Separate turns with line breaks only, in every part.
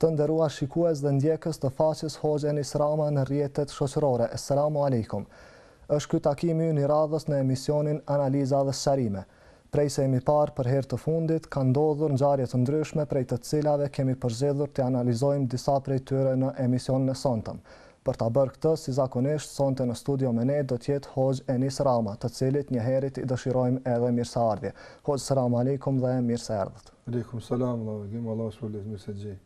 Të nderuar shikues dhe ndjekës të faqes Hoxhë Enis Rama në rrjetet shoqërore, Esselamu Alejkum! Është ky takimi ynë i radhës në emisionin Analiza dhe Sqarime. Prej se jemi parë për herë të fundit, kanë ndodhur ngjarje të ndryshme prej të cilave kemi përzgjedhur t'i analizojmë disa prej tyre në emisionin e sontëm. Për ta bërë këtë, si zakonisht, sonte në studio me ne do të jetë Hoxhë Enis Rama, të cilit njëherit i dëshirojmë edhe mirëseardhje. Hoxhë Selamu Alejkum dhe mirë
se erdhët! Alejkum selam vëlla Bekim, Allahu të shpërbleftë,
mirë se gjej.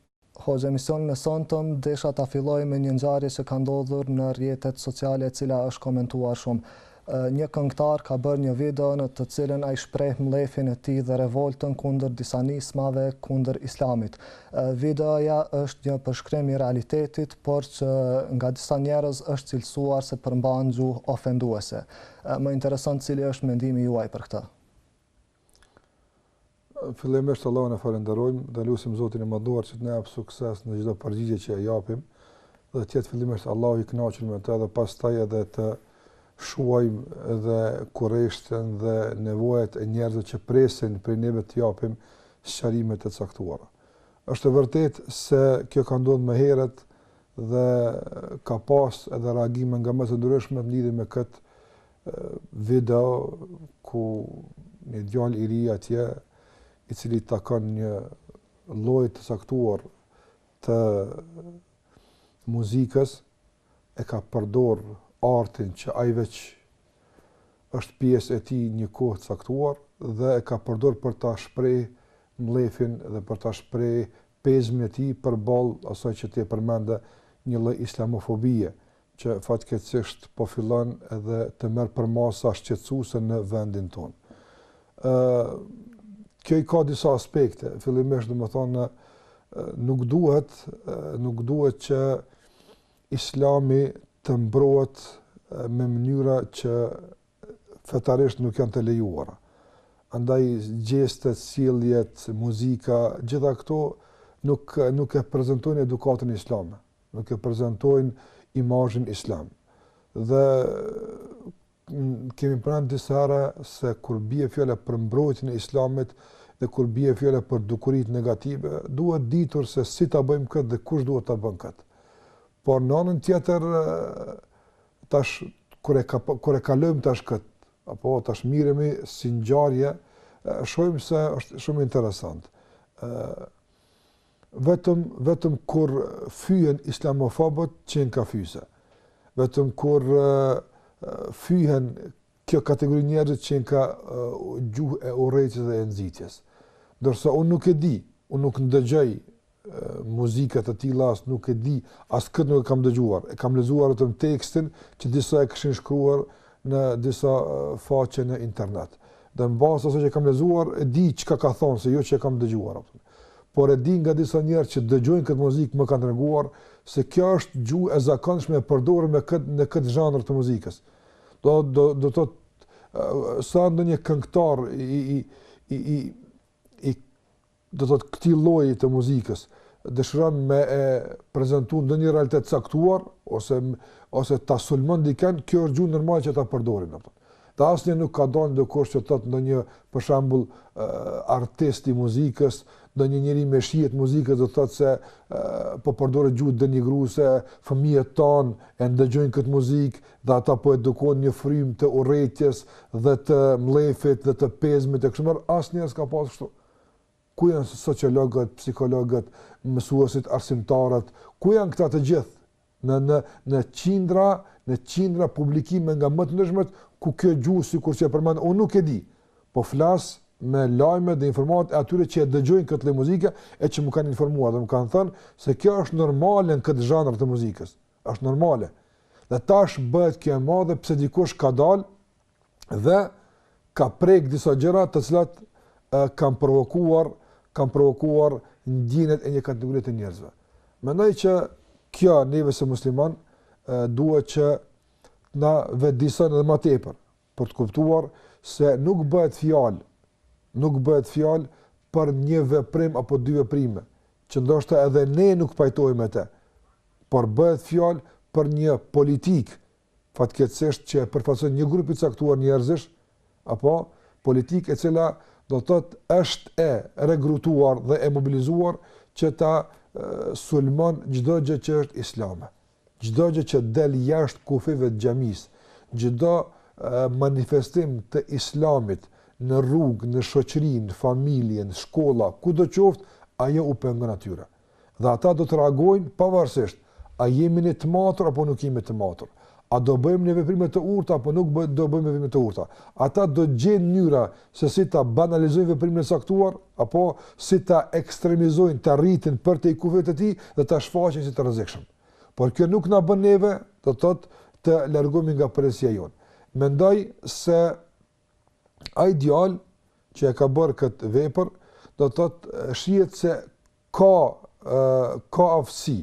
Hoxhë emisionin e sontëm desha ta filloj me një ngjarje që ka ndodhur në rrjetet sociale e cila është komentuar shumë. Një këngëtar ka bërë një video në të cilën ai shpreh mllefin e tij dhe revoltën kundër disa nismave kundër Islamit. Videoja është një përshkrim i realitetit, por që nga disa njerëz është cilësuar se përmban gjuhë ofenduese. Më intereson cili është mendimi juaj për këtë.
Fillimisht Allahun e falënderojmë dhe lusim Zotin e Madhëruar që të na japë sukses në çdo përgjigje që e japim dhe të jetë fillimisht Allahu i kënaqur me të dhe pastaj edhe të shuajmë edhe kurreshtën dhe nevojat e njerëzve që presin prej neve të japim sqarime të caktuara. Është vërtet se kjo ka ndodhur më herët dhe ka pas edhe reagime nga më të ndryshmet lidhje me këtë video ku një djalë i ri atje, i cili takon një lloj të caktuar të muzikës, e ka përdor artin që ai veç është pjesë e tij një kohë të caktuar dhe e ka përdor për ta shpreh mllefin dhe për ta shpreh pezmin e tij përballë asaj që ti e përmende një lloj islamofobie, që fatkeqësisht po fillon edhe të merr përmasa shqetësuese në vendin tonë. Ë kjo i ka disa aspekte, fillimisht domethënë nuk duhet nuk duhet që Islami të mbrohet me mënyra që fetarisht nuk janë të lejuara. Andaj gjestet, sjelljet, muzika, gjitha këto nuk nuk e prezantojnë edukatën islame, nuk e prezantojnë imazhin islam. Dhe kemi thënë disa herë se kur bie fjala për mbrojtjen e islamit dhe kur bie fjala për dukuritë negative, duhet ditur se si ta bëjmë këtë dhe kush duhet ta bën këtë. Por në anën tjetër Tash kur e ka kur e kalojmë tash kët, apo tash miremi si ngjarje, shohim se është shumë interesant. ë Vetëm vetëm kur fyhen islamofobët qenka fyse. Vetëm kur fyhen Kjo kategori njerëzit qenka gjuhë e urrejtjes dhe e nxitjes. Ndërsa unë nuk e di, unë nuk ndëgjoj muzika të tilla as nuk e di, as këtë nuk e kam dëgjuar. E kam lexuar vetëm tekstin që disa e kishin shkruar në disa faqe në internet. Dhe në bazë të asaj që kam lexuar, e di çka ka thonë, se jo që e kam dëgjuar atë. Por e di nga disa njerëz që dëgjojnë këtë muzikë më kanë treguar se kjo është gjuhë e zakonshme e përdorur me këtë në këtë zhanër të muzikës. Do do do të thotë sa ndonjë këngëtar i i i i i do të thotë këtij lloji të muzikës dëshiron me e prezentu ndonjë realitet të caktuar ose ose ta sulmon dikën, kjo është gjuhë normale që ta përdorin apo. Dhe asnjë nuk ka dalë ndokush që të thotë ndonjë për shembull artist i muzikës, ndonjë njeri me shije të muzikës do të thotë se po përdoret gjuhë denigruese, fëmijët tanë e ndëgjojnë këtë muzikë, dhe ata po edukohen në frymë të urrejtjes dhe të mllefit dhe të pezmit e kështu me radhë, asnjëherë s'ka pasur kështu. Ku janë sociologët, psikologët, mësuesit, arsimtarët, ku janë këta të gjithë? Në në në qindra, në qindra publikime nga më të ndryshmet ku kjo gjuhë sikur që e përmend, unë nuk e di. Po flas me lajme dhe informat e atyre që e dëgjojnë këtë lloj muzike e që më kanë informuar dhe më kanë thënë se kjo është normale në këtë zhanër të muzikës. Është normale. Dhe tash bëhet kjo e madhe pse dikush ka dalë dhe ka prek disa gjëra të cilat e, kanë provokuar, kanë provokuar ndjenjat e një kategorie të njerëzve. Mendoj që kjo neve si musliman duhet që t'na vetëdijson edhe ma tepër Për të kuptuar se nuk bëhet fjalë, nuk bëhet fjalë për një veprim apo dy veprime, që ndoshta edhe ne nuk pajtohemi me të, por bëhet fjalë për një politikë fatkeqësisht që e përfaqëson një grup i caktuar njerëzish, apo politikë e cila do të thotë është e regrutuar dhe e mobilizuar që ta sulmon çdo gjë që është islame. Çdo gjë që del jashtë kufijve të xhamisë, çdo manifestim të Islamit në rrugë, në shoqëri, në familje, në shkolla, kudo qoftë, ajo u pengon atyre. Dhe ata do të reagojnë pavarësisht a jemi ne të matur apo nuk jemi të matur, a do bëjmë ne veprime të urta apo nuk do bëjmë veprime të urta. Ata do të gjejnë mënyra se si ta banalizojnë veprimin e caktuar, apo si ta ekstremizojnë, ta rritin përtej kufijve të tij dhe ta shfaqin si të rrezikshëm. Por kjo nuk na bën neve, do të thotë, të largohemi nga përgjegjësia jonë. Mendoj se ai djalë që e ka bërë këtë vepër, do të thotë, shihet se ka ë ka aftësi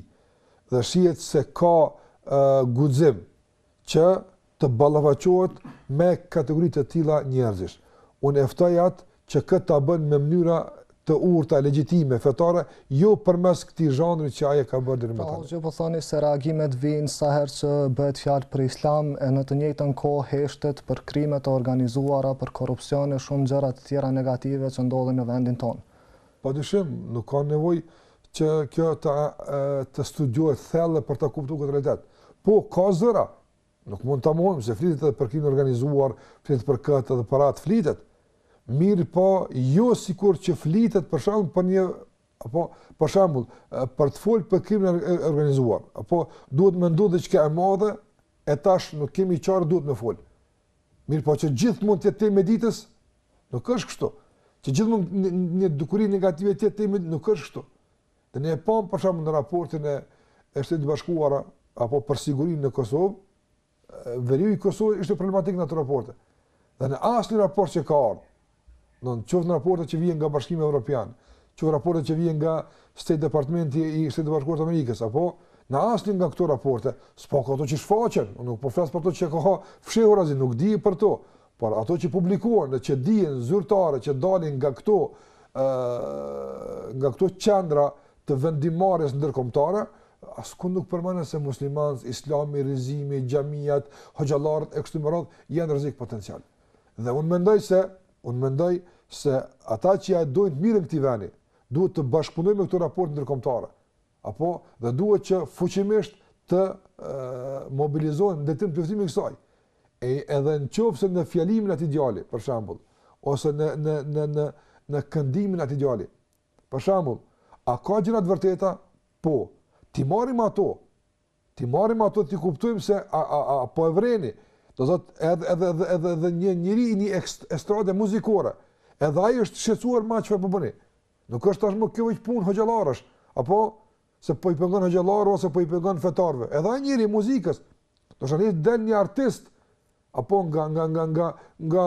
dhe shihet se ka ë guxim që të ballafaqohet me kategori të tilla njerëzish. Unë e ftoj atë që këtë ta bëjë me mënyra të urta, legjitime, fetare, jo përmes këtij zhanri që ai e ka bërë deri më tani.
Po, ju po thoni se reagimet vijnë sa herë që bëhet fjalë për Islam e në të njëjtën kohë heshtet për krime të organizuara, për korrupsion e shumë gjëra të tjera negative që ndodhin në vendin tonë.
Padyshim, nuk ka nevojë që kjo të të studiohet thellë për ta kuptuar këtë realitet. Po ka zëra, nuk mund ta mohojmë se flitet edhe për krimin e organizuar, flitet për këtë edhe për atë flitet. Mirëpo, jo sikur që flitet për shembull për një apo për shembull për të fol për krimin e organizuar, apo duhet me ndodh diçka e madhe e tash nuk kemi çare duhet me fol. Mirëpo që gjithmonë të jetë temë e ditës, nuk është kështu. Që gjithmonë një, një dukuri negative të jetë temë, nuk është kështu. Dhe ne e pamë për shembull në raportin e Shteteve të Bashkuara, apo për sigurinë në Kosovë, veriu i Kosovës ishte problematik në ato raporte. Dhe në asnjë raport që ka ardhë, Do në qoftë në raportet që vijnë nga Bashkimi Evropian, qoftë raportet që vijnë nga State Departmenti i Shteteve të Bashkuara të Amerikës, apo në asnjë nga këto raporte, së paku ato që shfaqen, unë nuk po flas për ato që ka fshehurazi, nuk di për to, por ato që publikohen dhe që dihen zyrtare që dalin nga këto, nga këto qendra të vendimmarrjes ndërkombëtare, asku nuk përmenet se muslimanët, islami, rizimi, xhamiat, hoxhallarët, e kështu me radhë, janë rrezik potencial. Dhe unë mendoj se, unë mendoj se ata që ia dojnë të mirën këtij vendi, duhet të bashkëpunojnë me këto raporte ndërkombëtare. Apo dhe duhet që fuqimisht të e, mobilizohen në drejtim të luftimit të kësaj. E edhe në qoftë se në fjalimin e atij djali, për shembull, ose në në në në në këndimin e atij djali. Për shembull, a ka gjëra të vërteta? Po. T'i marrim ato, T'i marrim ato, t'i kuptojmë se a a a po e vreni. Do të thotë edhe edhe edhe edhe edhe një njeri i një estrade muzikore. Edhe ai është i shqetësuar me çfarë po bëni. Nuk është tashmë kjo veç punë hoxhallarësh, apo se po i pengon hoxhallarëve ose po i pengon fetarëve. Edhe ai njeri i muzikës. Domethënë del një artist apo nga nga nga nga nga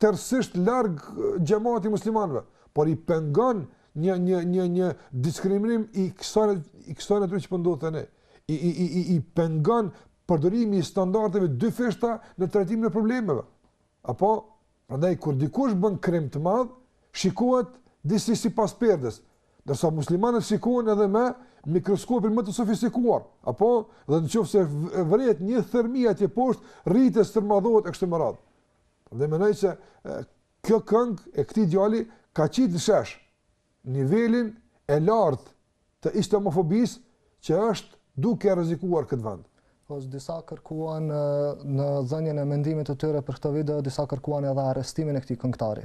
tërësisht larg xhematit muslimanëve, por i pengon një një një një diskriminim i kësaj i kësaj natyre që po ndodh te ne. I i i i pengon përdorimi i standardeve të dyfishta në trajtimin e problemeve. Apo Prandaj kur dikush bën krim të madh, shikohet disi si pas perdes, ndërsa muslimanët shikohen edhe me mikroskopin më të sofistikuar, apo dhe në qoftë se vrehet një thërmi atje poshtë, rritet, stërmadhohet e kështu me radhë. Dhe mendoj se kjo këngë e këtij djali ka qitë në shesh nivelin e lartë të islamofobisë që është duke rrezikuar këtë vend.
Plus disa kërkuan në dhënien e mendimit të tyre për këtë video disa kërkuan edhe arrestimin e këtij këngëtari.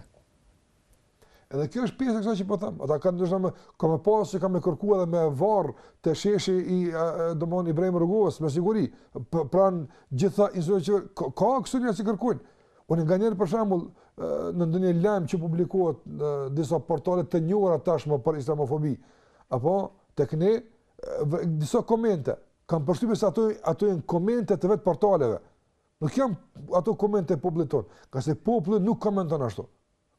Edhe kjo është pjesë e kësaj që po them. Ata kanë ndoshta me ka me pas që kanë me kërku edhe me varr te sheshi i domon Ibrahim Rugovës me siguri. Pra në gjitha institucionet që ka këtu njerëz që kërkojnë. Unë nganjëherë për shembull në ndonjë lajm që publikohet në disa portale të njohura tashmë për islamofobi, apo tek ne disa komente, kam përshtypje se ato ato janë komente të vet portaleve. Nuk janë ato komente publikon, ka se populli nuk komenton ashtu.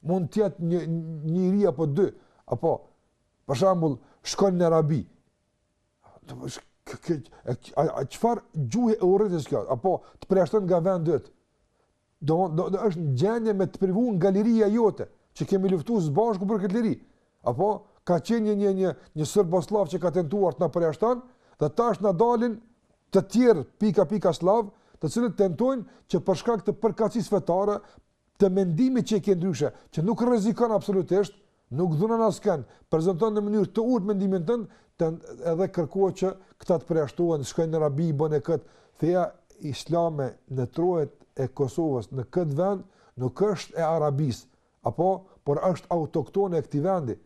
Mund të jetë një njeri apo dy, apo për shembull shkon në Arabi, Të mos këtë, a, a çfarë gjuhe e urrejtjes kjo, apo të përjashton nga vendi yt, do, do, do është në gjendje me të privu nga liria jote, që kemi luftu së bashku për këtë liri, apo ka qenë një, një, një, një serbosllav që ka tentuar të na përjashton, dhe tash na dalin të tjerë pika pika sllav, të cilët tentojnë që për shkak të përkatësisë fetare, të mendimit që e ke ndryshe, që nuk rrezikon absolutisht, nuk dhunon askën, prezanton në mënyrë të urtë mendimin tënd, të edhe kërkohet që këta të përjashtohen, shkojnë në Arabi, bën e kët. Feja islame në trojet e Kosovës në këtë vend nuk është e Arabisë, apo por është autoktone e këtij vendi.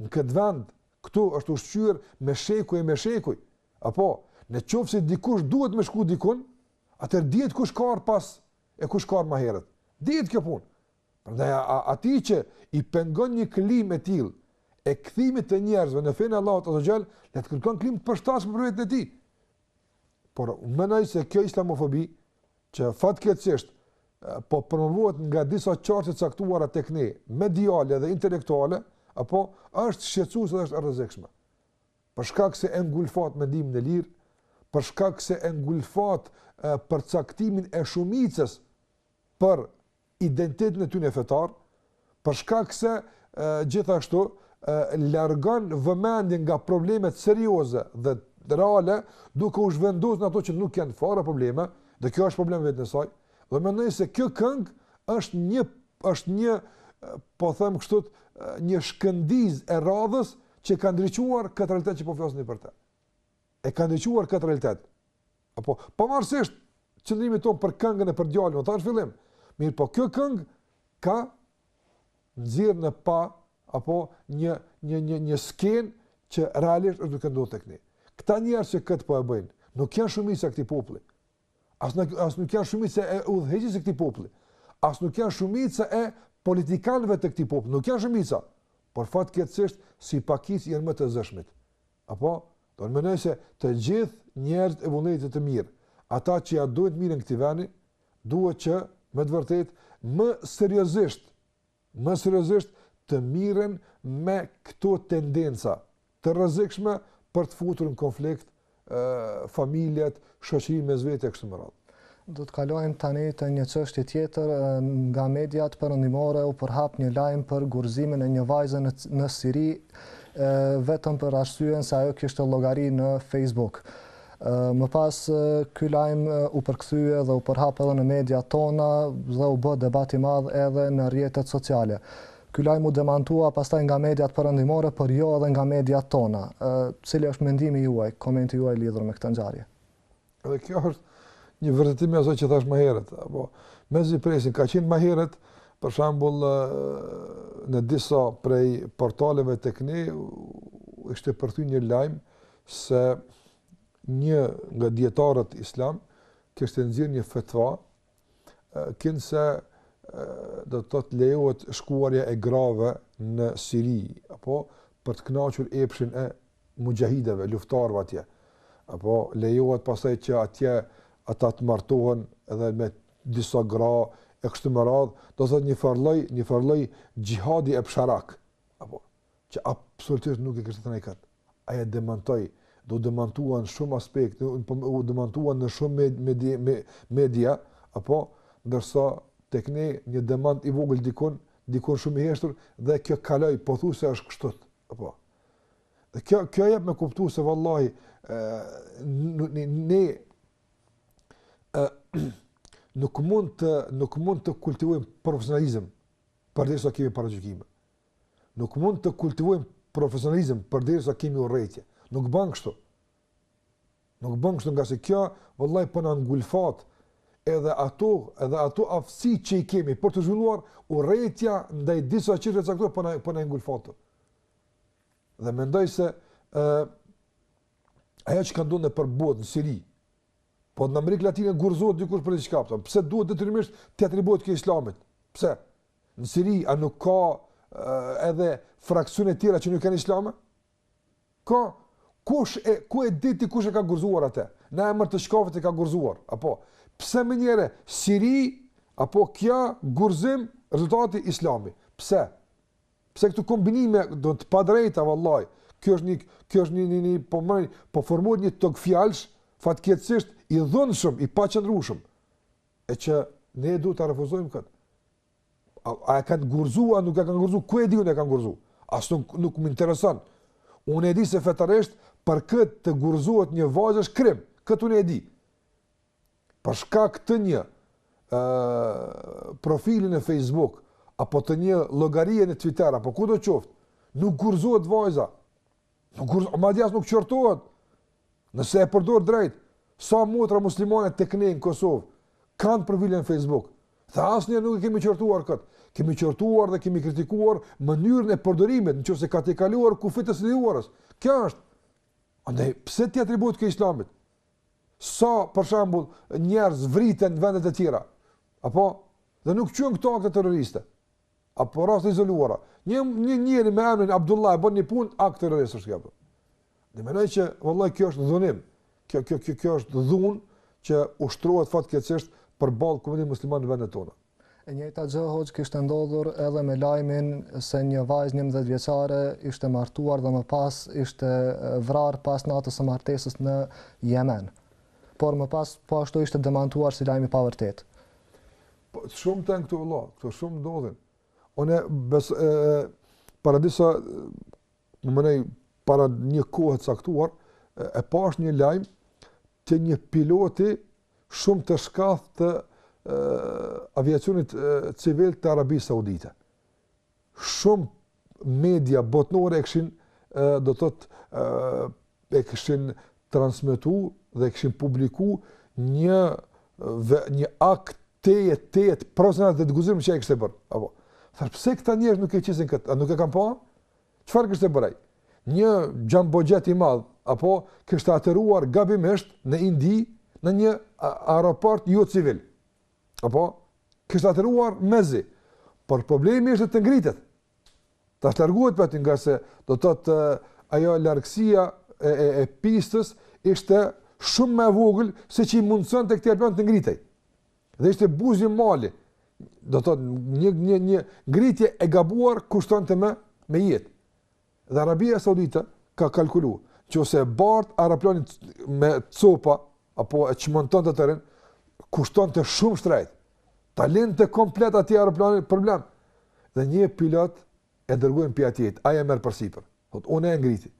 Në këtë vend këtu është ushqyer me shekuj e me shekuj. Apo në çoftë se dikush duhet më shku dikun, atëherë dihet kush ka ardh pas E kush ka ardhur më herët? Dihet kjo punë. Prandaj atij që i pengon një klimë e tillë e kthimit të njerëzve në fenë e Allahut azze ue xhel, le të kërkon klimë të përshtatshme për veten e tij. Por mendoj se kjo islamofobi që fatkeqësisht po promovohet nga disa qarqe të caktuara tek ne, mediale dhe intelektuale, apo është shqetësuese dhe është e rrezikshme. për shkak se e ngulfat mendimin e lirë, për shkak se e ngulfat përcaktimin e shumicës për identitetin e tyre fetar, për shkak se e, gjithashtu e, largon vëmendjen nga problemet serioze dhe reale, duke u zhvendosur në ato që nuk janë fare probleme, dhe kjo është problem në veten e saj, Dhe mendoj se kjo këngë është një është një po them kështu një shkëndijë e radhës që e ka ndriçuar këtë realitet që po flasim për të. E ka ndriçuar këtë realitet. Apo pavarësisht qëndrimit tonë për këngën e për djalin, ta thashë në fillim. Mirëpo kjo këngë ka nxjerr në pah apo një një një një skenë që realisht është duke ndodhur tek ne. Këta njerëz që këtë po e bëjnë, nuk janë shumica e këtij populli. As nuk as nuk janë shumica e udhëheqjes së këtij populli. As nuk janë shumica e politikanëve të këtij populli, nuk janë shumica. Por fatkeqësisht si pakicë janë më të zëshmit. Apo, dhe mendoj se të gjithë njerëzit e vullnetit të mirë, ata që ia duan të mirën këtij vendi, duhet që me të vërtetë më seriozisht më seriozisht të mirren me këto tendenca të rrezikshme për të futur në konflikt familjet, shoqërinë mes vete e kështu me radhë.
Do të kalojmë tani te një çështje tjetër, nga mediat perëndimore u përhap një lajm për gurëzimin e një vajze në Siri, vetëm për arsyen se ajo kishte llogari në Facebook. Më pas ky lajm u përkthye dhe u përhap edhe në mediat tona dhe u bë debat i madh edhe në rrjetet sociale. Ky lajm u demantua pastaj nga mediat perëndimore, por jo edhe nga mediat tona. Cili është mendimi juaj, komenti juaj lidhur me këtë ngjarje?
Edhe kjo është një vërtetim i asaj që thashë më herët, apo mezi presin, ka qenë më herët, për shembull, në disa prej portaleve tek ne ishte përkthy një lajm se një nga dijetarët islam kishte nxjerrë një fetva kinse do të thotë lejohet shkuarja e grave në Siri apo për të kënaqur epshin e muxhahidëve, luftarëve atje. Apo lejohet pastaj që atje ata të martohen edhe me disa gra e kështu me radhë, do të thotë një farë lloj, një farë lloj xhihadi epsharak. Apo që absolutisht nuk e kishte thënë ai këtë. Ai e demantoi, u demantuan shumë aspekt, po u demantuan në shumë media, media apo ndërsa tek ne një demant i vogël dikund, dikund shumë i heshtur dhe kjo kaloi pothuajse është kështu. Apo. Dhe kjo kjo jep me kuptu se vallahi ne ne ë nuk mund të nuk mund të kultivojmë profesionalizëm përderisa kemi paragjykime. Nuk mund të kultivojmë profesionalizëm përderisa kemi urrejtje. Nuk bën kështu. Nuk bën kështu ngase kjo vallahi po na ngulfat edhe ato edhe ato aftësi që i kemi për të zhvilluar urrejtja ndaj disa çështjeve të caktuara po na po na ngulfat. Dhe mendoj se ë uh, ajo që kanë dhënë për botën në Siri, Po në Amerikë Latine gurëzohet dikush për diçka, po pse duhet detyrimisht të atribuohet kjo Islamit? Pse? Në Siri, a nuk ka edhe fraksione të tjera që nuk janë islame? Ka. Kush e ku e di ti kush e ka gurzuar atë? Në emër të çkafit e ka gurzuar, apo pse menjëherë Siri apo kjo gurzim rezultati islami? Pse? Pse këto kombinime do të thotë padrejta vallahi? Kjo është një kjo është një një, një po më po formohet një togfjalësh fatkeqësisht i dhunshëm, i paqëndrueshëm. E që ne duhet ta refuzojmë këtë. A, a e kanë gurzu, a nuk e kanë gurzu, ku e di unë e kanë gurzu? As nuk, nuk më intereson. Unë e di se fetarisht për këtë të gurzohet një vajzë është krim. Këtë unë e di. Për shkak të një uh, profili në Facebook, apo të një llogarie në Twitter, apo kudo qoftë, nuk gurzohet vajza. Nuk gurzohet madje as nuk qortohet. Nëse e përdor drejt, sa motra muslimane tek ne në Kosovë kanë profile në Facebook. Dhe asnjë nuk e kemi qortuar këtë. Kemi qortuar dhe kemi kritikuar mënyrën e përdorimit, nëse ka tejkaluar kufijtë e së lejuarës. Kjo është. Andaj pse t'i atribuohet kjo Islamit? Sa për shembull njerëz vriten në vende të tjera. Apo dhe nuk quhen këto akte terroriste. apo raste të izoluara. Një një njeri me emrin Abdullah e bën një punë akt terrorist është kjo. Dhe mendoj që vallahi kjo është dhunim. Kjo kjo kjo kjo është dhunë që ushtrohet fatkeqësisht përballë komunitetit musliman në vendet tona.
E njëjta gjë hoxhë kishte ndodhur edhe me lajmin se një vajzë 11 vjeçare ishte martuar dhe më pas ishte vrarë pas natës së martesës në Jemen. Por më pas po ashtu ishte demantuar si lajm i pavërtetë.
Po shumë janë këto vëlla, këto shumë ndodhin. Unë bes e, para disa domethënë para një kohe të caktuar e pashë një lajm të një piloti shumë të shkathët të aviacionit civil të Arabisë Saudite. Shumë media botërore e kishin do të thotë e kishin transmetu dhe e kishin publiku një dhe një akt të e të e të profesional dhe të guzirëm që e kështë e bërë. Apo, thashë, pse këta njerëz nuk e qesin këtë? A nuk e kam pa? Çfarë kishte bërë ai? Një xhambo xhet i madh, apo, kishte ateruar gabimisht në Indi në një aeroport jocivil. Apo, kishte ateruar mezi, por problemi ishte të ngritet. Tash të largohet prej aty ngase do të thotë ajo largësia e, e, e pistës ishte shumë më e vogël se që i mundësonte këtij avioni të ngritej. Dhe ishte buzë mali. Do të thotë një, një, një ngritje e gabuar kushtonte me, me jetë. Dhe Arabia Saudite ka kalkulu, qoftë se e bartë aeroplanin me copa, apo e çmontonte të tërin, kushtonte shumë shtrejt. Ta linte komplet aty aeroplanin, problem. Dhe një pilot e dërgojnë për atje, ai e merr përsipër. Thotë, unë e ngriti.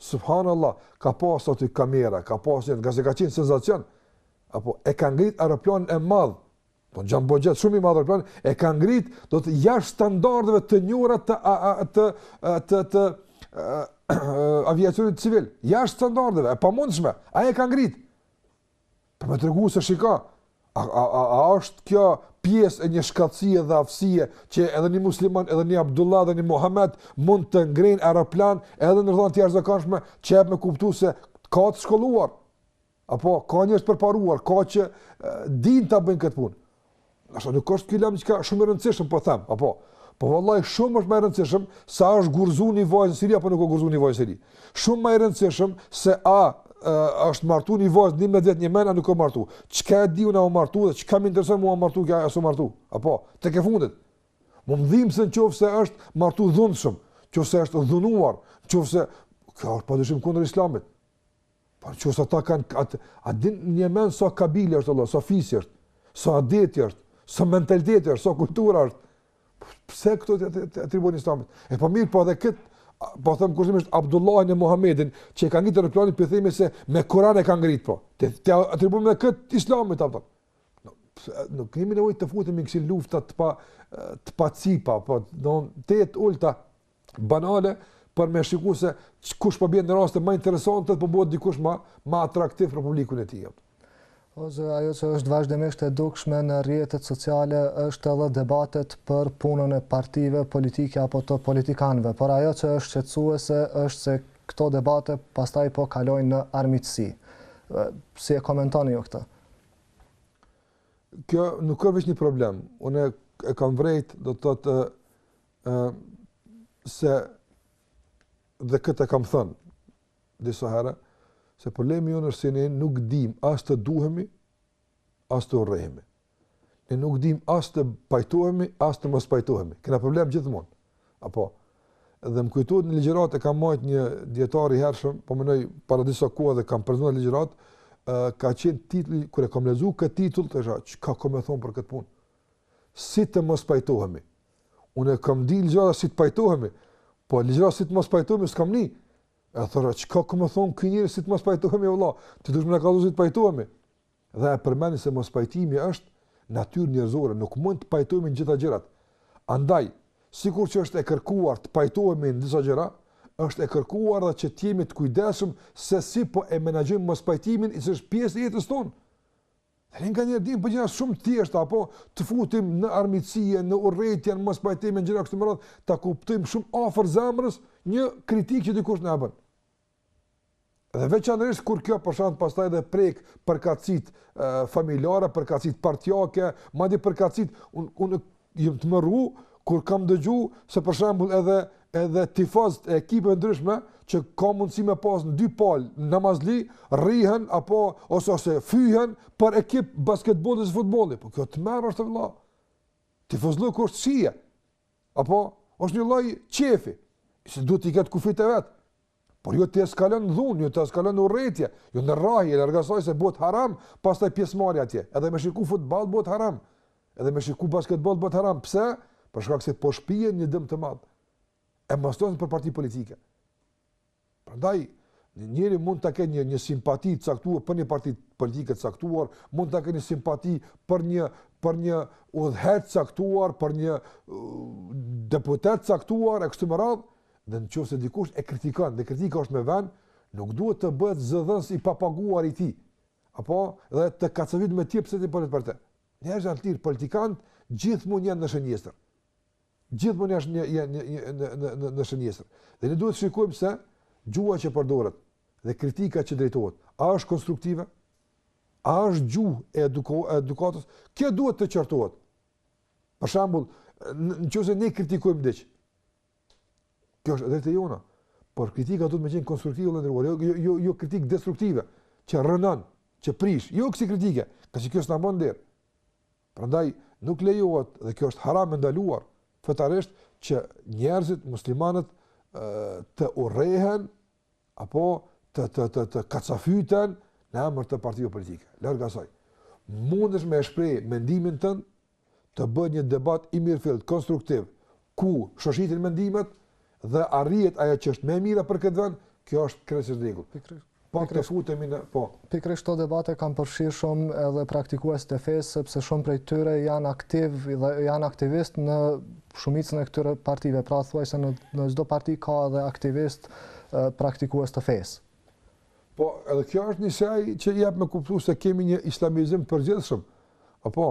Subhanallah, ka pasë aty kamera, ka pasë njerëz, ngase ka qenë sensacion, apo e ka ngrit aeroplanin e madh, Po jambo xhet shumë i madh aeroplan e ka ngrit do të thotë jashtë standardeve të njohura të a, a, të a, të të aviacionit civil. Jashtë standardeve, e pamundshme. Ai e ka ngrit. Për me tregu se shiko. A, a, a, a është kjo pjesë e një shkathtësie dhe aftësie që edhe një musliman, edhe një Abdullah dhe një Muhammed mund të ngrenë aeroplan edhe në rrethana të jashtëzakonshme që jep me kuptu se ka të shkolluar. Apo, ka njerëz përparuar, ka që dinë ta bëjnë këtë punë. A është nuk është kjo lëmë që kaq shumë e rëndësishme, po them, apo, po vallahi shumë është më e rëndësishme se a është gurëzu një vajzë në Siri, apo nuk është gurëzu një vajzë në Siri. Shumë më e rëndësishme se a është martu një vajzë nëntëmbëdhjet në Jemen a nuk është martu. Çka e di unë a u martu dhe çka më intereson mu a u martu kjo a s'u martu, apo, tekefundit. Më më dhimbset në qoftë se është martu dhunshëm, qoftë se është dhunuar, qoftë se, kjo është pa dyshim kundër islamit. Po në qoftë se ata kanë, atë, atë din në Jemen çasoj kabile është Allah, çasoj fisi është, çasoj adeti është, çasoj mentaliteti është, çasoj kulture është. Po, pse këto të, të, t'i atribuohen islamit? E po mirë, po edhe këtë, po themi kushtimisht Abdullahin e Muhammedin, që e ka ngritë aeroplanin po themi se me Kuran e ka ngritë, po. Të, t'ia atribuojmë këtë islamit, apo jo. Nuk kemi nevojë të futemi në kësi lufta të pa, të pa cipa, po, do të thotë të ulta, banale për me shikuar se kush po bën raste më interesante, po bëhet dikush më më atraktiv për publikun e tij.
Ose ajo që është vazhdimisht e dukshme në rrjetet sociale është edhe debatet për punën e partive politike apo të politikanëve, por ajo që është shqetësuese është se këto debate pastaj po kalojnë në armiqësi. Si e komentoni ju këtë?
Kjo nuk është veç një problem. Unë e kam vërejt, do të thotë ë se dhe këtë kam thënë disa herë se problemi jonë është se ne nuk dimë as të duhemi, as të urrehemi. Ne nuk dimë as të pajtohemi, as të mos pajtohemi. Kena problem gjithmonë. Apo, dhe më kujtohet një ligjëratë e ka majtë një dijetar i hershëm, po mënoj para disa kohë dhe kam përzënë në ligjëratë, ka qenë titulli, kur e kam lexu këtë titull, thashë, çka ka me thonë për këtë punë? Si të mos pajtohemi? Unë e kam dy ligjërata si të pajtohemi, po ligjërata si të mos pajtohemi s'kam ni. E thanë, çka ka me thonë ky njeri si të mos pajtohemi, vëlla, të dushmë me na kallxu si të pajtohemi. Dhe e përmendi se mospajtimi është natyrë njerëzore, nuk mund të pajtohemi në të gjitha gjërat. Andaj, sikur që është e kërkuar të pajtohemi në disa gjëra, është e kërkuar dhe që të jemi të kujdesshëm se si po e menaxhojmë mospajtimin i cili është pjesë e jetës tonë. Ne nganjëherë dimë për gjëra shumë të thjeshta, apo të futim në armiqësie, në urrejtje, në mospajtime, gjëra kështu me radhë, ta kuptojmë shumë afër zemrës një kritikë që dikush na e bën. Dhe veçanërisht kur kjo për shkak pastaj edhe prek përkatësitë familjare, përkatësitë partiake, madje përkatësitë unë unë jam tmerru kur kam dëgju se për shembull edhe edhe tifozët e ekipeve të ndryshme që ka mundësi me pas qenë dy palët namazli, rrihen apo ose ose fyhen për ekip basketbolli dhe futbolli, po kjo tmerr është vlla. Tifozllëku është shije, apo është një lloj qefi, se duhet t'i ketë kufijtë e vet. Por jo të eskalon në dhunë, jo të eskalon në urrejtje, jo në rrahje, larg asaj se bëhet haram, pastaj pjesëmarrja atje, edhe me shiku futboll bëhet haram, edhe me shiku basketboll bëhet haram, pse? Për shkak se po shpie në një dëm të madh, e mos të flasim për parti politike. Prandaj, njeri mund të ketë një, një simpati të caktuar për një parti politike të caktuar, mund të ketë një simpati për një, për një udhëheqës të caktuar, për një uh, deputet të caktuar, e kështu me radhë, dhe në qoftë se dikush e kritikon dhe kritika është me ven, nuk duhet të bëhet zëdhënës i papaguar i tij, apo dhe të kacafytet me ty pse ti po flet për te. Njerëzit janë të lirë, politikanët gjithmonë janë në shënjestër. Gjithmonë janë një, një, një, në, në, në, në shënjestër. Dhe ne duhet të shikojmë se gjuha që përdoret dhe kritika që drejtohet, a është konstruktive? A është gjuhë e eduko, edukatës? Kjo duhet të qortohet. Për shembull, nëse ne kritikojmë diç, Kjo është e drejtë e jona. Por kritika duhet me qenë konstruktive dhe ndërruar, jo, jo, jo, jo kritikë destruktive, që rrënon, që prish, jo kësi kritike, se kjo s'na bën dhe. Prandaj, nuk lejohet, dhe kjo është haram e ndaluar, fetarisht që njerëzit, muslimanët, të urrehen, apo të, të, të, të kacafyten në emër të partive politike. Larg asaj, mundesh me shpreh mendimin tënd, të bëhet një debat i mirëfilltë, konstruktiv, ku shoshiten mendimet dhe arrihet ajo që është më e mira për këtë vend, kjo është krejtësisht në rregull. Pikërisht. Po të futemi në po.
Pikërisht këto debate kanë përfshirë shumë edhe praktikues të fesë, sepse shumë prej tyre janë aktivë dhe janë aktivistë në shumicën e këtyre partive. Pra, thuajse në në çdo parti ka edhe aktivistë praktikues të fesë.
Po, edhe kjo është një shenjë që jep me kuptu se kemi një islamizim të përgjithshëm. Apo,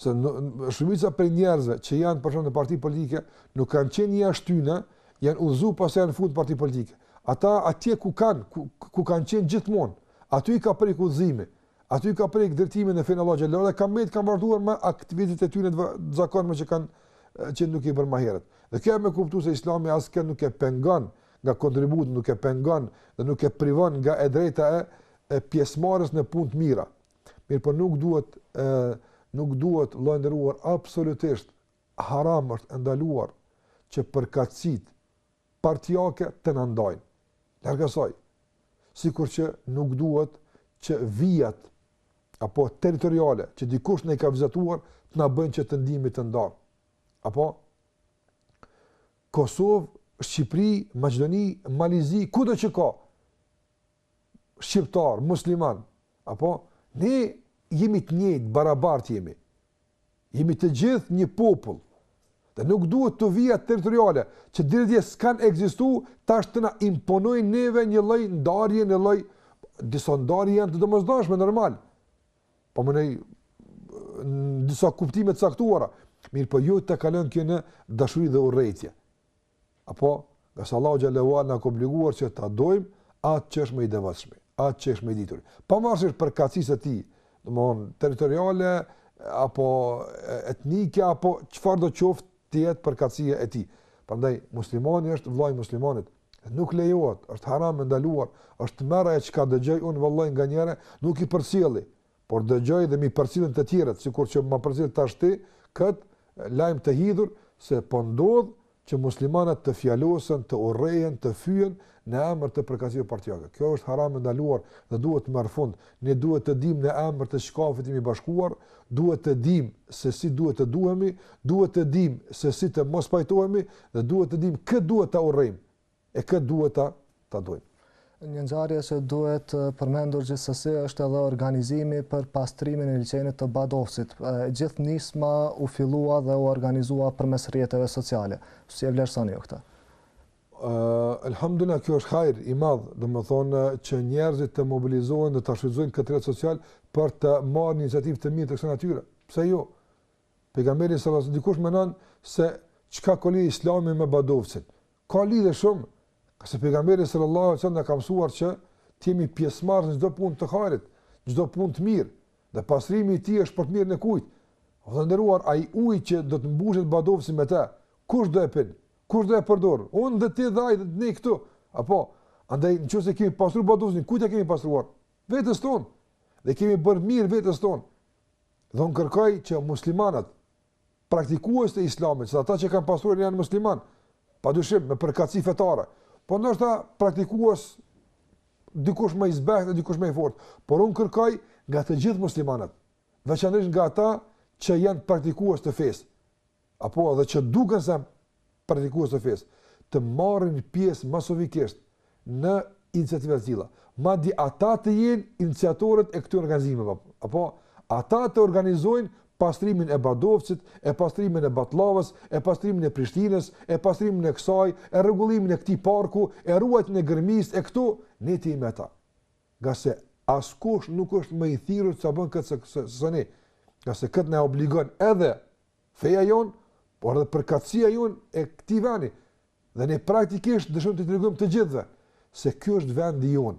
se në, në, shumica prej njerëzve që janë përfshirë në parti politike, nuk kanë qenë jashtë saj, janë udhëzu pasi janë fut në parti politike. Ata atje ku kanë, ku, ku kanë qenë gjithmonë, aty i ka prekë udhëzimi, aty i ka prekë drejtimi në fenë e Allahut xhele dhe kanë mbetë kanë vazhduar me aktivitetet e tyne të zakonshme që kanë qenë duke i bërë më herët. Dhe kjo jep me kuptu se islami askënd nuk e pengon nga kontributi nuk e pengon dhe nuk e privon nga e drejta e e pjesëmarrjes në punë të mira. Mirpo nuk duhet e nuk duhet vëllai nderuar absolutisht haram është e ndaluar që përkatësitë partiake të na ndajnë. Larg asaj. Sikur që nuk duhet që vijat apo territoriale që dikush na i ka vizatuar të na bëjnë që të ndihemi të ndarë. Apo Kosovë, Shqipëri, Maqedoni, Mali i Zi, kudo që ka shqiptarë, muslimanë, apo ne jemi të njëjtë, barabartë jemi. Jemi të gjithë një popull. Dhe nuk duhet këto vija territoriale që deri dje s'kanë ekzistu, tash të na imponojnë neve një lloj ndarje, një lloj disa ndarje janë të domosdoshme normal. Po mendoj, në disa kuptime të caktuara, mirëpo jo të kalon kjo në dashuri dhe urrejtje. Apo, nga sa Allah xhele ve ala na ka obliguar që ta dojmë, atë që është më i devotshmi, atë që është më i dituri. Pavarësisht përkatësisë së tij, domethonë, territoriale, apo etnike, apo çfarëdo qoftë të jetë përkatësia e tij. Prandaj, muslimani është vllai i muslimanit, Nuk lejohet, është haram e ndaluar, është tmerr ajo çka dëgjoj unë nganjëherë, nuk i përcjelli, por dëgjoj dhe m'i përcjellin të tjerët, sikur që ma përcjell tash ti kët lajm të hidhur se po ndodh që muslimanët të fjalosen, të urrehen, të fyen në emër të përkatësive partiake. Kjo është haram e ndaluar dhe duhet të marrë fund. Ne duhet të dimë në emër të çkafit jemi bashkuar, duhet të dimë se si duhet të duhemi, duhet të dimë se si të mos pajtohemi, Dhe duhet të dimë kë duhet ta urrejmë e kë duhet ta ta dojmë.
Një ngjarje që duhet përmendur gjithsesi është edhe organizimi për pastrimin e liqenit të Badovcit. E gjithë nisma u fillua dhe u organizua përmes rrjeteve sociale. Si e vlerësoni ju këtë?
Uh, Elhamdulillah, kjo është hajr i madh, domethonë që njerëzit të mobilizohen dhe të shfrytëzojnë këtë rrjet social për të marrë një iniciativë të mirë të kësaj natyre. Pse jo? Pejgamberi sallallahu alajhi wasallam dikush mendon se çka ka lidhje Islami me Badovcin. Ka lidhje shumë, se pejgamberi sallallahu alajhi wasallam na ka mësuar që të jemi pjesëmarrës në çdo punë të hajrit, çdo punë të mirë. Dhe pastrimi i tij është për të mirën e kujt? O të nderuar, ai ujë që do të mbushet Badovci me të, kush do e pin? Kush do e përdor? Unë dhe ti dhe ai dhe ne këtu. Apo, andaj nëse kemi pastruar Badovcin, kujt e kemi pastruar? Vetes tonë. Dhe kemi bërë mirë vetes tonë. Dhe unë kërkoj që muslimanët, praktikues të islamit, se ata që kanë pastruar janë musliman, pa dyshim, me përkatësi fetare, por ndoshta praktikues dikush më i zbehtë dhe dikush më i fortë, por unë kërkoj nga të gjithë muslimanët, veçanërisht nga ata që janë praktikues të fesë, apo edhe që duken se janë praktikues të fesë, të marrin pjesë masovikisht në iniciativa të tilla. Madje ata të jenë iniciatorët e këtyre organizimeve, apo ata të organizojnë pastrimin e Badovcit, e pastrimin e Batllavës, e pastrimin e Prishtinës, e pastrimin e kësaj, e rregullimin e këtij parku, e ruajtjen e Gërmisë e këtu, ne të jemi ata. Ngase askush nuk është më i thirrur ta bën këtë sesa ne. Ngase këtë na obligon edhe feja jonë, por edhe përkatësia jonë e këtij vendi. Dhe ne praktikisht dëshirojmë t'u tregojmë të gjithëve se ky është vendi jonë.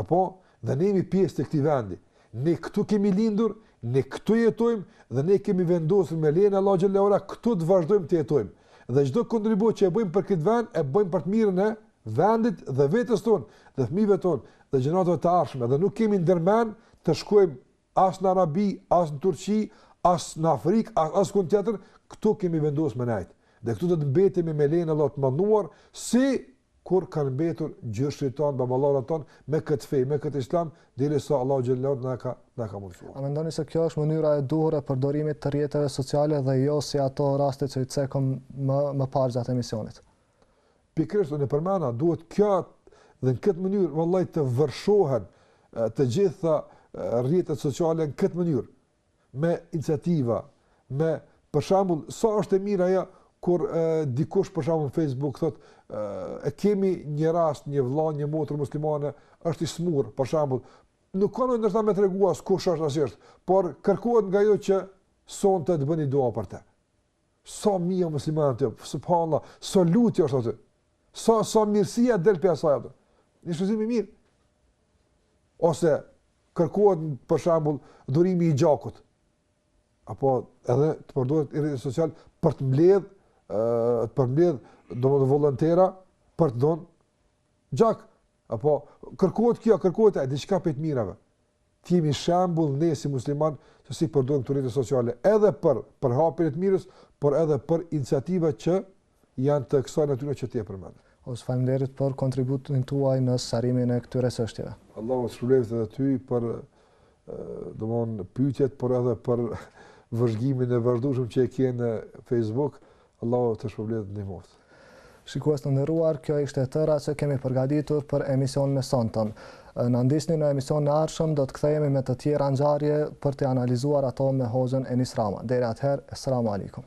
Apo dhe ne jemi pjesë të këtij vendi. Ne këtu kemi lindur, ne këtu jetojmë dhe ne kemi vendosur me lejen e Allahut këtu të vazhdojmë të jetojmë. Dhe çdo kontribut që e bëjmë për këtë vend, e bëjmë për të mirën e vendit dhe vetes tonë, dhe fëmijëve tonë, dhe gjeneratave të ardhshme, dhe nuk kemi ndërmend të shkojmë as në Arabi, as në Turqi, as në Afrikë, as askund tjetër, këtu kemi vendosur me nejt. Dhe këtu do të mbetemi me lejen e Allahut të madhëruar sikur kanë mbetur gjyshërit tonë, baballarët tonë, me këtë fe, me këtë islam, derisa Allahu xhelle na ka, na ka mundësua.
A mendoni se kjo është mënyra e duhur e përdorimit të rrjeteve sociale dhe jo si ato rastet që i cekëm më, më parë gjatë emisionit?
Pikërisht unë e përmenda, duhet kjo dhe në këtë mënyrë vëlla të vërshohen të gjitha rrjetet sociale në këtë mënyrë me iniciativa, me për shembull sa është e mirë ajo kur e, dikush për shembull në Facebook thotë e kemi një rast një vëlla, një motër muslimane është i smur, për shembull, nuk ka rëndësi me tregua kush është asgjë, por kërkohet nga ju që sonte të bëni dua për të. Sa mija musliman aty, subhanallah, sa lutje është aty. Sa, sa mirësia del prej asaj aty. Një shfrytëzim i mirë. Ose kërkohet për shembull dhurimi i gjakut. Apo edhe të përdoret rrjeti social për të mbledh, të përmbledh domethënë volontera për të dhënë gjak. Apo kërkohet kjo, kërkohet ai diçka prej të mirave. të jemi shembull ne si muslimanë se si përdorim këto rrjete sociale edhe për përhapjen e të mirës, por edhe për iniciativa që janë të kësaj natyre që ti e përmend.
Hoxhë, faleminderit për kontributin tuaj në sqarimin e këtyre çështjeve.
Allahu të shpërbleftë edhe ty për domthon pyetjet, por edhe për vëzhgimin e vazhdueshëm që e ke në Facebook. Allahu të shpërbleftë dhe ndihmoftë.
Shikues të nderuar, kjo ishte tëra që kemi përgatitur për emisionin e sontëm. Na ndiqni në emisionin e ardhshëm, do të kthehemi me të tjera ngjarje për t'i analizuar ato me Hoxhën Enis Rama. Deri atëherë, Esselamu Alejkum.